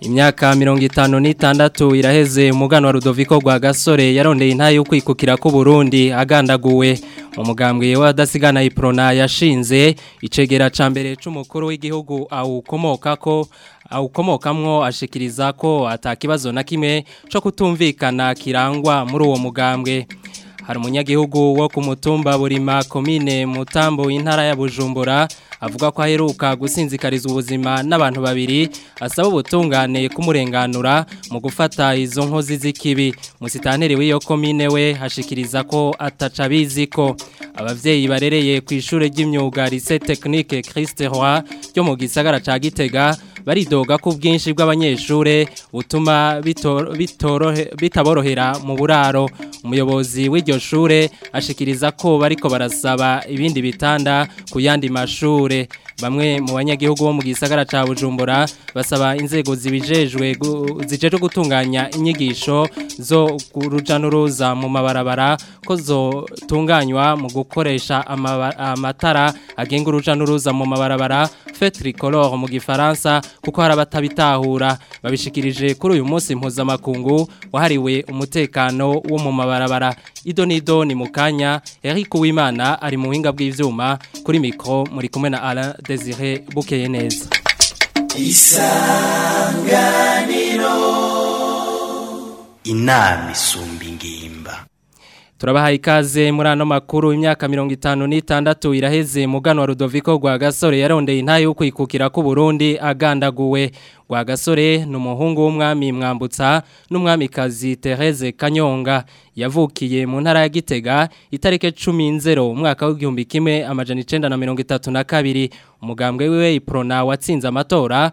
imyaka mirongo itanu n'itandatu iraheze umugano wa rudoviko rwa gasore yarondeye intaye yo kwikukira k’u Burundi agandaguwe umugambwe w'adasigana iprona yashinze icegera ca mbere cy'umukuru w'igihugu awukomoka ko awukomokamwo ashikiriza ko ata atakibazo na kimwe cyo kutumvikana kirangwa muri uwo mugambwe hari umunyagihugu wo ku mutumba burima komine mutambo w'intara ya bujumbura avuga ko aheruka gusinzikariza ubuzima n'abantu babiri asaba ubutungane kumurenganura mu gufata izo nkozi z'ikibi musitaneri w'iyo komine we hashikiriza ko ataca ko ababyeyi barereye ku ishuri ry'imyuga rise tekinike kirisite ryo mu gisagara cya gitega baridoga ko ubwinshi bw'abanyeshuri butuma bitaborohera mu buraro umuyobozi w'iryo shure ashikiriza ko bariko barasaba ibindi bitanda ku yandi mashure bamwe mu banyagihugu bo mu gisagara ca Bujumbura basaba inzego zibijejwe zijeje gutunganya inyigisho zo kurujanuruza mu mabarabara ko zotunganywa mu gukoresha amatara agenga urujanuruza mu mabarabara fetricolore mu gifaransa kuko hari abatabitahura babishikirije kuri uyu munsi mpuzamakungu wahariwe umutekano wo mu mabarabara idonido ni mukanya kanya Eric Uwimana ari mu buhinga bw'ivyuma kuri mikro muri kumwe na Alain Desire bukeye neza isanganiro inama isumba turabahaye ikaze muri ano makuru imyaka mirongo itanu n'itandatu iraheze mugano wa Rudoviko rwa gasore yarondeye intaye yo kwikukira k'uburundi agandaguwe gasore ni umuhungu w'umwami mwambutsa n'umwamikazi Therese Kanyonga yavukiye mu ntara ya Gitega itarike 10 nzero umwaka w'igihumbi kimwe amajana 932 umugambwe wiwe Iprona watsinze amatora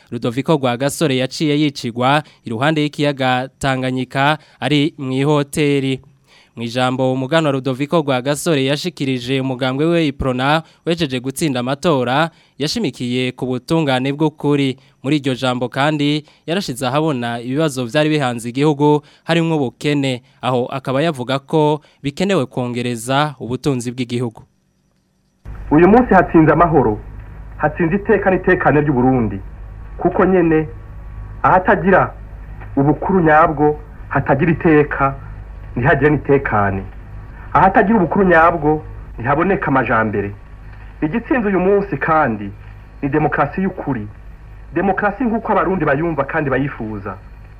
Rudoviko gwa Gasore yaciye yicigwa iruhande y'ikiyaga Tanganyika ari mu ihoteli mu ijambo umuganwa Rudoviko Rwagasore yashikirije umugambwe we Iprona wejeje gutsinda amatora yashimikiye ku butungane bw'ukuri muri iryo jambo kandi yarashize ahabona ibibazo byari bihanze igihugu harimo ubukene aho akaba yavuga ko bikenewe kongereza ubutunzi bw'igihugu uyu munsi hatsinze amahoro hatsinze iteka n'itekane Burundi, kuko nyine ahatagira ubukuru nyabwo hatagira iteka ntihagire n'itekane ahatagira ubukuru nyabwo ntihaboneka amajambere igitsinze uyu munsi kandi ni demokarasi y'ukuri demokarasi nk'uko abarundi bayumva kandi bayifuza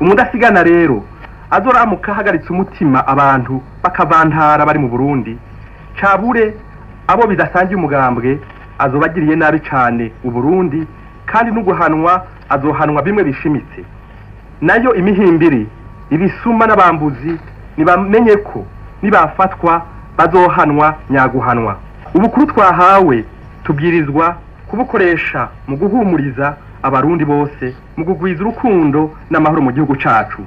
umudasigana rero azoramuka ahagaritse umutima abantu bakavantara bari mu burundi cabure abo bidasangiye umugambwe azobagiriye nabi cyane uburundi kandi n'uguhanwa azohanwa bimwe bishimitse nayo imihimbiri ibisuma n'abambuzi ntibamenye ko nibafatwa bazohanwa nyaguhanwa ubukuru twahawe tubwirizwa kubukoresha mu guhumuriza abarundi bose mu kugwiza urukundo n'amahoro mu gihugu cacu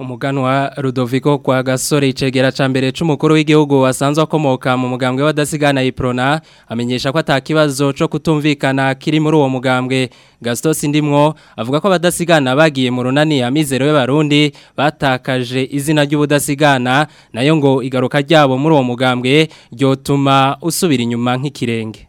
cyacu wa Rudoviko kwa gasore icegera ca mbere c'umukuru w'igihugu wasanzwe akomoka mu mugambwe w'adasigana iprona amenyesha ko atakibazo co kutumvikana kiri muri uwo mugambwe gasito sindimwo avuga ko badasigana bagiye mu runani ya amizero y'abarundi batakaje izina ry'ubudasigana nayo ngo igaruka ryabo muri uwo mugambwe ryotuma usubira inyuma nk'ikirenge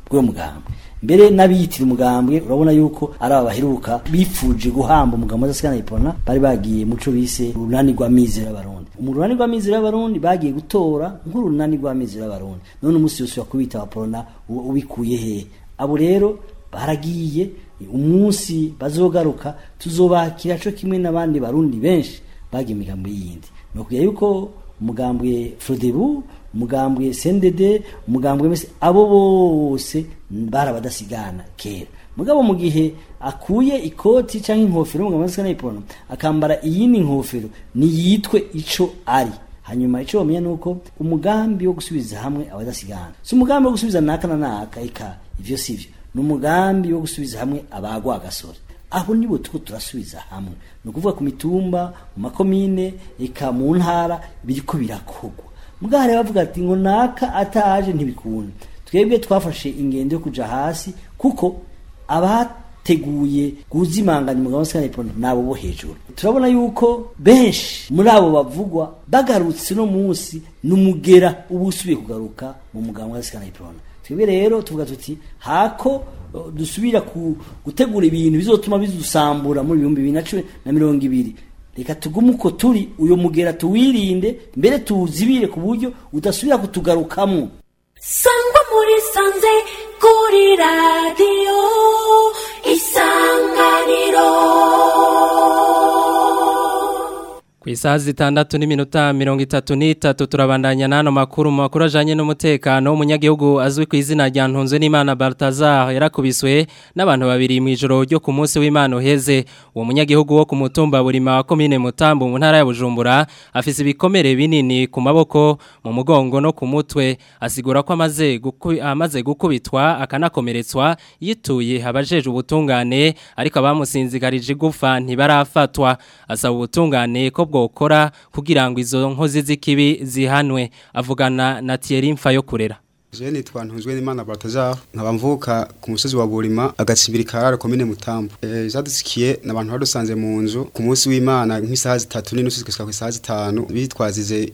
bw'uwo mugambwe mbere n'abiyitira umugambwe urabona yuko ari aba baheruka bipfuje guhamba umugambi wa ipona bari bagiye muco bise urunani rw'amizero y'abarundi urunani rw'amizero y'abarundi bagiye gutora nk'urunani rw'amizero y'abarundi none umunsi yose wakubita abapolona ubikuye he abo rero baragiye umunsi bazogaruka tuzobakira cyo kimwe n'abandi barundi benshi bagiye imigambi y’indi ni ukugira yuko umugambwe frodebu umugambwe sendede umugambwe wese abo bose barabadasigana kera mugabo mu gihe akuye ikoti cyangwa inkofero umugabo asa n'ipantaro akambara iyindi nkofero niyitwe icyo ari hanyuma icyo bamenya ni uko umugambi wo gusubiza hamwe abadasigana si umugambi wo gusubiza naka na naka eka ivyo sivyo ni umugambi wo gusubiza hamwe abagwa agasore aho nibo tuko turasubiza hamwe ni ukuvuga ku mitumba mu makomine eka mu ntara biriko birakorwa bwahariye bavuga ati ngo naka ataje ntibikunda twebwe twafashe ingendo yo kujya hasi kuko abateguye guzimangana umugabo wa ipantaro nabo bo hejuru turabona yuko benshi muri abo bavugwa bagarutse uno munsi n'umugera uba usubiye kugaruka mu muganga wa ipantaro twebwe rero tuvuga tuti hako dusubira gutegura ibintu bizotuma bizusambura muri ibihumbi bibiri na cumi na mirongo ibiri reka tugume uko turi uyu mugera tuwirinde mbere tuwuzibire ku buryo udasubira kutugarukamo sangwa muri sanze Isaha zitandatu n'iminota mirongo itatu n'itatu turabandanya n'ano makuru mu makuru ajyanye n'umutekano w'umunyagihugu azwi ku izina rya ntunze n'imana Balthazar yarakubiswe n'abantu babiri mu ijoro ryo ku munsi w'imana uheze uwo munyagihugu wo ku mutumba buri makomine mutambu mu ya bujumbura afise ibikomere binini ku maboko mu mugongo no ku mutwe asigura ko amaze amaze gukubitwa akanakomeretswa yituye abajeje ubutungane ariko abamusinzigarije igufa ntibarafatwa asaba ubutungane ko bwo bokora kugira ngo izo nkozi z'ikibi zihanwe avugana na Thierry Mfayokurera je nitwa ntunzwe n'Imana Baltazar nkabamvuka ku musozi wa Burima agatsibiri kararo komine Mutambo eh zadusikiye nabantu badusanze mu nzu ku munsi w'Imana nk'isaha zitatu n'inusu zikashika ku isaha zitanu bitwazize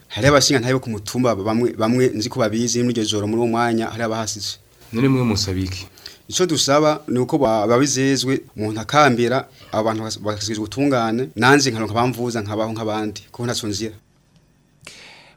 hari abashinga ntayo ku mutumba bamwe bamwe nzi ko babizi muri iryo joro muri uwo mwanya hari abahasize none mwe musabiki icyo dusaba ni uko babizezwe umuntu akambira abantu bakasubizwa utungane nanjye nkaronka bamvuza nkabaho nk'abandi kuko ntasunzira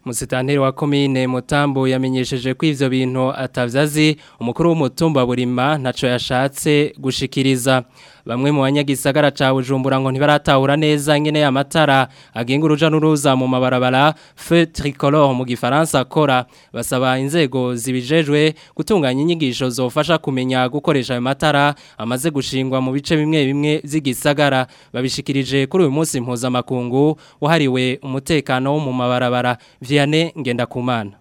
musitanteri wa komine Mutambu yamenyesheje ko bintu atavyazi umukuru w'umutumba burima ntaco yashatse gushikiriza bamwe mu banyagisagara ca Bujumbura ngo ntibaratahura neza ngene ya matara agenga uruja n'uruza mu mabarabara feu tricolore mu gifaransa akora basaba inzego zibijejwe gutunganya inyigisho zofasha kumenya gukoresha ayo matara amaze gushingwa mu bice bimwe bimwe z'igisagara babishikirije kuri uyu munsi mpuzamakungu wahariwe umutekano wo mu mabarabara vianney kumana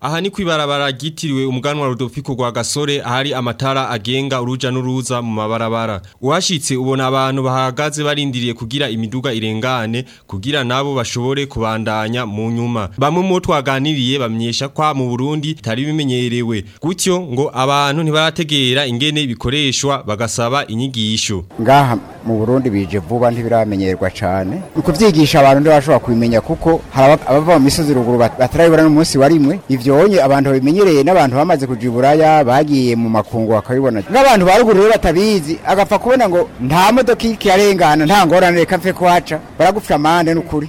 aha ni kwibarabara ryitiriwe umuganwa Rudofiko rwa gasore ahari amatara agenga uruja n'uruza mu mabarabara uhashitse ubona abantu bahagaze barindiriye kugira imiduga irengane kugira nabo bashobore kubandanya mu nyuma bamwe mu twaganiriye bamenyesha kwa mu Burundi tari bimenyerewe gutyo ngo abantu ntibarategera ingene bikoreshwa bagasaba inyigisho ngaha mu Burundi bije vuba ntibiramenyerwa cyane ukuvyigisha abantu ndo bashobora kubimenya kuko harabava mu misozi ruguru batarayibona no munsi warimwe ibyo babibonye abantu babimenyereye n'abantu bamaze kuja iburaya bagiye mu makungu bakabibona nk'abantu baruguru rero batabizi agapfa kubona ngo nta modoka ikiharengana nta ngorane reka mfe kuhaca baragupfa amande n'ukuri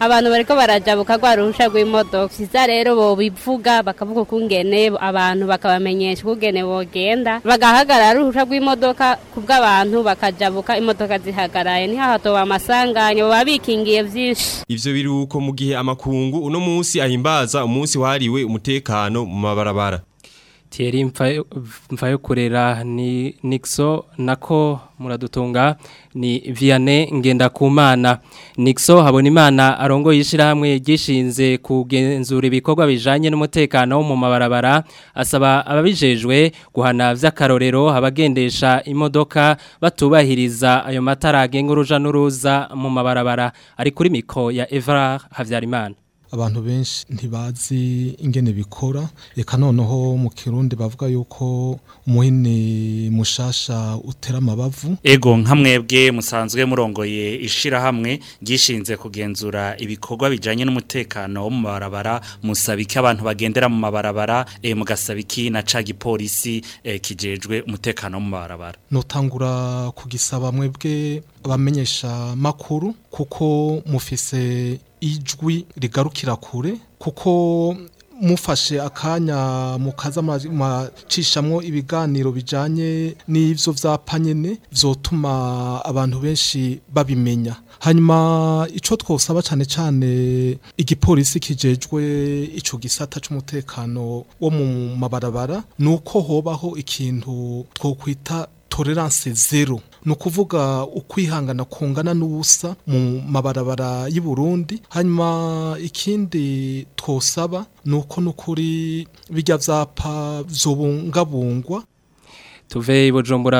abantu bariko barajabuka rwa ruhusha rw'imodoka byiza rero bobivuga bakavuga ukungene abantu bakabamenyesha ukungene bogenda bagahagarara uruhusha rw'imodoka ku bw'abantu bakajabuka imodoka zihagaraye ntihahatoba amasanganyo baba bikingiye byinshi ivyo biruko mu gihe amakungu uno munsi ahimbaza umunsi wahariwe umutekano mu mabarabara Thierry Mfayokorera ni Nixo nako muradutunga ni Vianney Ngendakumana Nixo habona imana arongo yishirahamwe gishinze kugenzura ibikorwa bijanye n'umutekano mu mabarabara asaba ababijejwe guhana vy'akarorero abagendesha imodoka batubahiriza ayo matara agenga uruja n'uruza mu mabarabara ari kuri miko ya Evra Havyarimana abantu benshi ntibazi ingene bikora reka noneho mu kirundi bavuga yuko umuhini mushasha utera amabavu ego nkamwebwe musanzwe murongoye ishirahamwe ryishinze kugenzura ibikorwa bijyanye n'umutekano wo mu barabara musaba abantu bagendera mu mabarabara e, mugasaba na ca gipolisi eh, kijejwe umutekano wo mu barabara notangura kugisaba mwebwe abamenyesha makuru kuko mufise ijwi rigarukira kure kuko mufashe akanya mukaza macishamwo ibiganiro bijanye n'ivyo vyapa nyene vyotuma abantu benshi babimenya hanyuma ico twosaba cane cane igipolisi kijejwe ico gisata c'umutekano wo mu mabarabara nuko hobaho ikintu twokwita tolerance zero ni ukuvuga ukwihangana kungana n'ubusa mu mabarabara y'i Burundi hanyuma ikindi twosaba ni uko n'ukuri bijya byapa zubungabungwa tuve i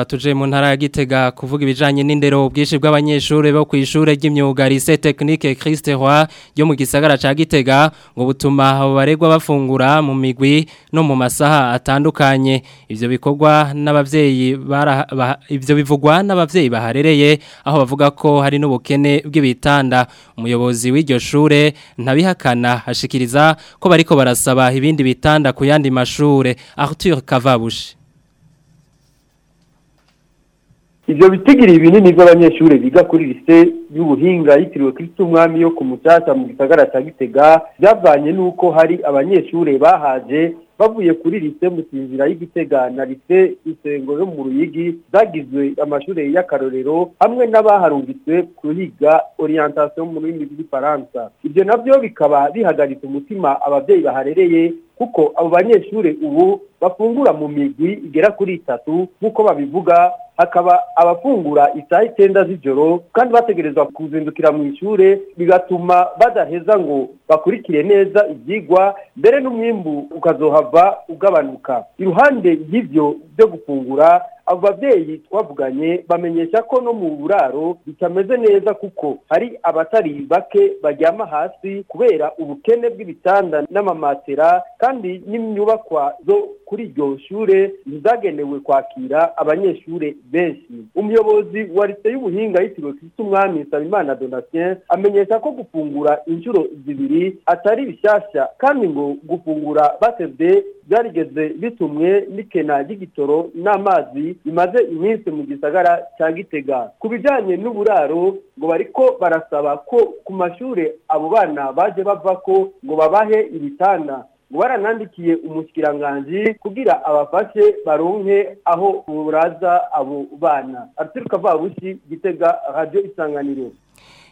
tuje mu ntara ya gitega kuvuga ibijyanye n'indero ubwinshi bw'abanyeshuri bo ku ishuri ry'imyuga rise tekinike kirisite hwa ryo mu gisagara cya gitega ngo butuma abo baregwa bafungura mu migwi no mu masaha atandukanye ibyo bikorwa n'ababyeyi ibyo bivugwa n'ababyeyi baharereye aho bavuga ko hari n'ubukene bw'ibitanda umuyobozi w'iryo shure ntabihakana ashikiriza ko bariko barasaba ibindi bitanda ku yandi mashure Arthur Kavabushi ibyo bitigiri ibinini by'abanyeshuri biga kuri lise y'ubuhinga yitiriwe kirisiti umwami yo ku musasa mu gisagara cya gitega byavanye n'uko hari abanyeshuri bahaje bavuye kuri lise musinzira y'igitega na lise isengo yo mu ruyigi zagizwe amashuri y'akarorero hamwe n'abaharungitswe kuhiga oriyantation mu rurimi rw'igifaransa ibyo nabyo bikaba bihagaritse umutima ababyeyi baharereye kuko abo banyeshuri ubu bafungura mu migwi igera kuri itatu nk'uko babivuga hakaba abafungura isaha itenda z'ijoro kandi bategerezwa kuzindukira mu ishure bigatuma badaheza ngo bakurikire neza ibyigwa mbere n'umwimbu ukazohava ugabanuka iruhande y'ivyo byo gufungura abo babyeyi twavuganye bamenyesha ko no mu buraro bitameze neza kuko hari abatari bake baryama hasi kubera ubukene bw'ibitanda n'amamatera kandi n'inyubakwa zo kuri iryo shure ntizagenewe kwakira abanyeshure benshi umuyobozi wa lise y'ubuhinga yitiriwe kristo umwami nsabimana donatien amenyesha ko gufungura inshuro zibiri bindi atari bishyashya kandi ngo gufungura basebwe byarigeze bitumwe n'ikena ry'igitoro n'amazi bimaze iminsi mu gisagara cya gitega ku bijyanye n'uburaro ngo bariko barasaba ko ku mashuri abo bana baje bava ko ngo babahe ibitanda ngo baranandikiye umushyikiranganji kugira abafashe baronke aho buraza abo bana arituruka vabushi gitega radiyo isanganiro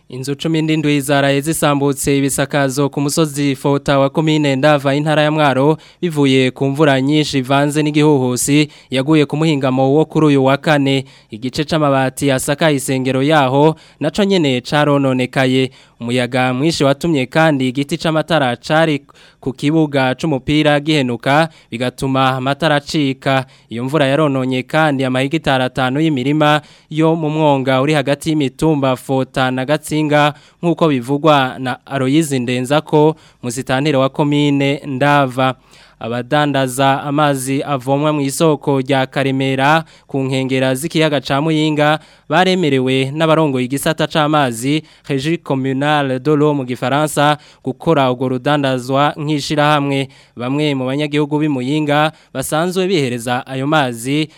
inzu cumi izara zaraye zisambutse ibisakazo ku musozi fota wa komine ndava intara ya mwaro bivuye ku mvura nyinshi ivanze n'igihuhusi yaguye ku muhingamo wo kuri uyu wa kane igice c'amabati asakaye isengero yaho naco nyene carononekaye umuyaga mwinshi watumye kandi igiti c'amatara cari ku kibuga c'umupira gihenuka bigatuma amatara acika iyo mvura yarononye kandi amahigitari atanu y'imirima yo mu mwonga uri hagati y'imitumba fota na gatsinga Muhinga nk'uko bivugwa na Aloyizi Ndenzako muzitanire wa komine Ndava abadandaza amazi avomwa mu isoko rya karemera ku nkengera z'ikiyaga ca muyinga baremerewe n'abarongoye igisata c'amazi Régie Communale de l'Eau mu gifaransa gukora urwo rudandazwa nk'ishirahamwe bamwe mu banyagihugu b'imuyinga basanzwe bihereza ayo mazi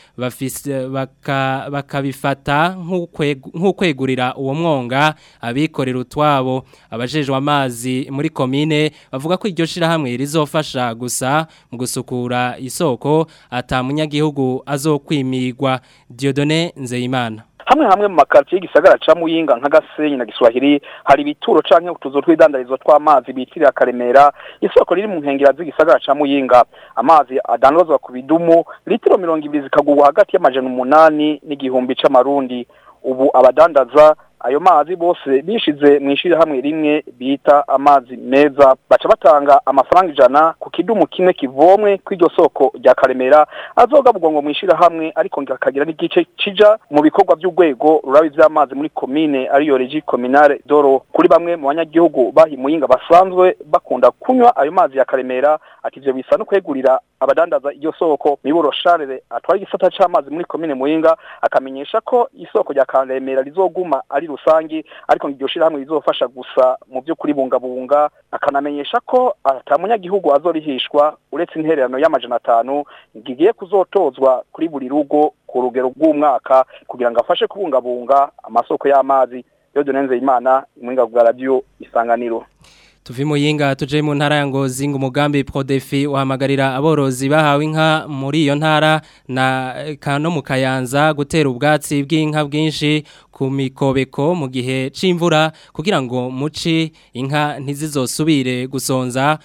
bakabifata nk'ukwegurira uwo mwonga abikorera utwabo abajejwe amazi muri komine bavuga ko iryo shirahamwe rizofasha gusa mu gusukura isoko atamunyagihugu azokwimirwa Diodone Nzeyimana hamwe hamwe mu makartier gisagara ca muyinga nka gasenyi na giswahili hari ibituro canke utuzu tw'idandarizo tw'amazi bitirira akaremera isoko riri mu nkengera z'igisagara ca muyinga amazi adandazwa ku bidumu litiro mirongo ibiri hagati y'amajana umunani n'igihumbi c'amarundi ubu abadandaza ayo mazi bose bishize mu hamwe rimwe bita amazi meza baca batanga amafaranga ijana ku kidumu kimwe kivomwe kw'iryo soko rya karemera azogaburwa ngo mu hamwe ariko ngakagira n'igice kija mu bikorwa by'urwego rurabi vy'amazi muri komine ariyo regi kominare doro kuri bamwe mu banyagihugu bahimuyinga basanzwe bakunda kunywa ayo mazi ya karemera ati ibyo bisa no kwegurira abadandaza iryo soko miburo sharire atwara igisata c'amazi muri komine muyinga akamenyesha ko isoko rya karemera rizoguma ari rusange ariko iryo shyirahamwe rizofasha gusa mu by'ukuri bungabunga akanamenyesha ko atamunyagihugu azorihishwa uretse intererano y'amajana atanu ngigiye kuzotozwa kuri buri rugo ku rugero rw'umwaka kugira ngo afashe kubungabunga amasoko y'amazi yodo nenzeyimana imana bwa radiyo isanganiro tuve muyinga tuje mu ntara ya ngozi ngo umugambi prodefi uhamagarira aborozi bahawe inka muri iyo ntara na kano mu kayanza gutera ubwatsi bw'inka bwinshi ku mikobeko mu gihe c'imvura kugira ngo muci inka ntizizosubire gusonza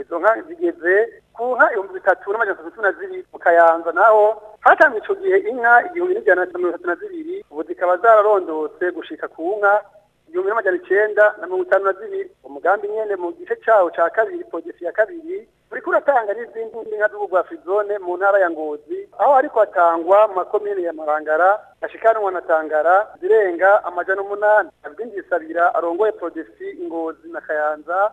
izo zigeze ku nka ibihumbi bitatu n'amajana atatu na zibiri mu kayanza naho hatanzwe icyo gihe inka igihumbi n'ijana na mirongo itatu na zibiri ubu zikaba zararondotse gushika ku nka igihumbi n'amajana na mirongo itanu na zibiri umugambi nyene mu gice cawo ca ya kabiri turatanga n'izindi nka z'ubugwa fizone mu ntara ya ngozi aho ariko hatangwa mu makomine ya marangara ashikanwa na tangara zirenga amajana umunani abwinjisabira arongoye prodesi ingozi na kayanza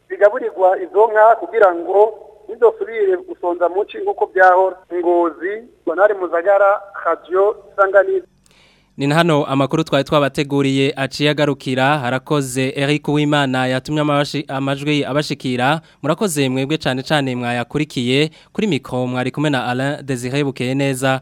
bigaburirwa izo nka kugira ngo ntizosubire gusonza mu nkingo uko byahora ingozi bonari muzagara radiyo isanganiza Nina hano amakuru twari twabateguriye aciye agarukira harakoze Eric Uwimana yatumye amajwi abashikira murakoze mwebwe cyane cyane mwayakurikiye kuri mikoro mwari kumena na Alain Desire bukeye neza